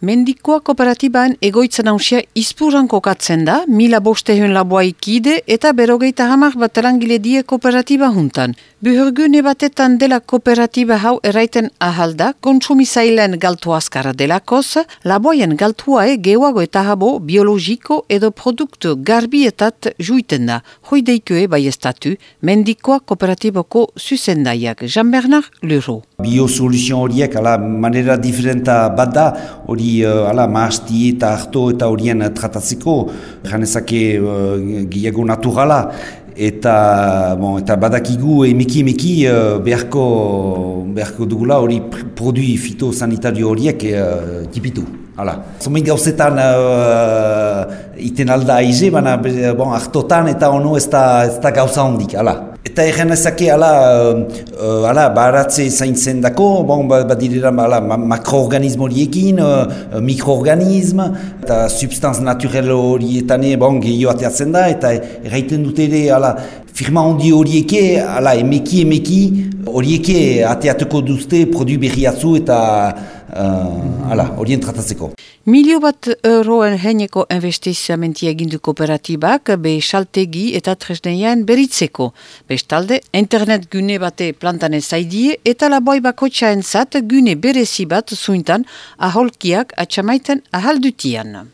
Mendikoa kooperatibaen egoitza nausia izpuran kokatzen da, mila bostehun laboa ikide eta berogeita hamar bat langile die kooperatiba juntan. Buhurgune batetan dela kooperatiba hau eraiten ahalda, kontsumisailen galtu askara delakoz, laboaien galtuae geoago eta habo biologiko edo produktu garbietat juiten da. Hoideikue bai estatu, mendikoa kooperatiboko zuzendaiak Jean-Bernard Luro. Biosoluzion horiek, ala, manera diferenta bat da, hori uh, ala, maasti eta harto eta horien tratatzeko, janezake uh, gehiago naturala, eta, bon, eta badakigu uh, beharko, beharko dugula hori produi fitosanitario horiek uh, tipitu. Hala. Zomein gauzetan uh, iten alda aize, baina bon, hartotan eta ono ez da, ez da gauza hondik. Hala. Eta egen ezake, ala, uh, ala, baratze zaintzen dako, bon, badirera, ba, ala, makroorganismo horiekin, uh, mikroorganism, eta substanz naturel horietane, bon, gehiago ateatzen da, eta erraiten dute ere, ala, firma hondi horieke, ala, emeki, emeki, horieke ateatuko duzte, produ berriatzu eta uh, ala, horien tratatzeko. Milio bat euroen heineko investiziamentia egindu kooperatibak be saltegi eta tresneian beritzeko. Bestalde, internet gune bate plantane zaidie eta laboi bakotxaen zat gune berezi bat zuintan aholkiak atxamaiten ahaldutian.